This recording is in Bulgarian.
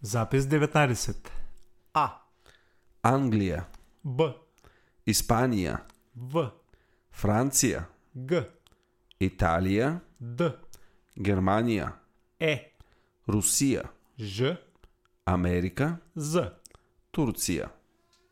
Запис 19. А. Англия. Б. Испания. В. Франция. Г. Италия. Д. Германия. Е. Русия. Ж. Америка. З. Турция.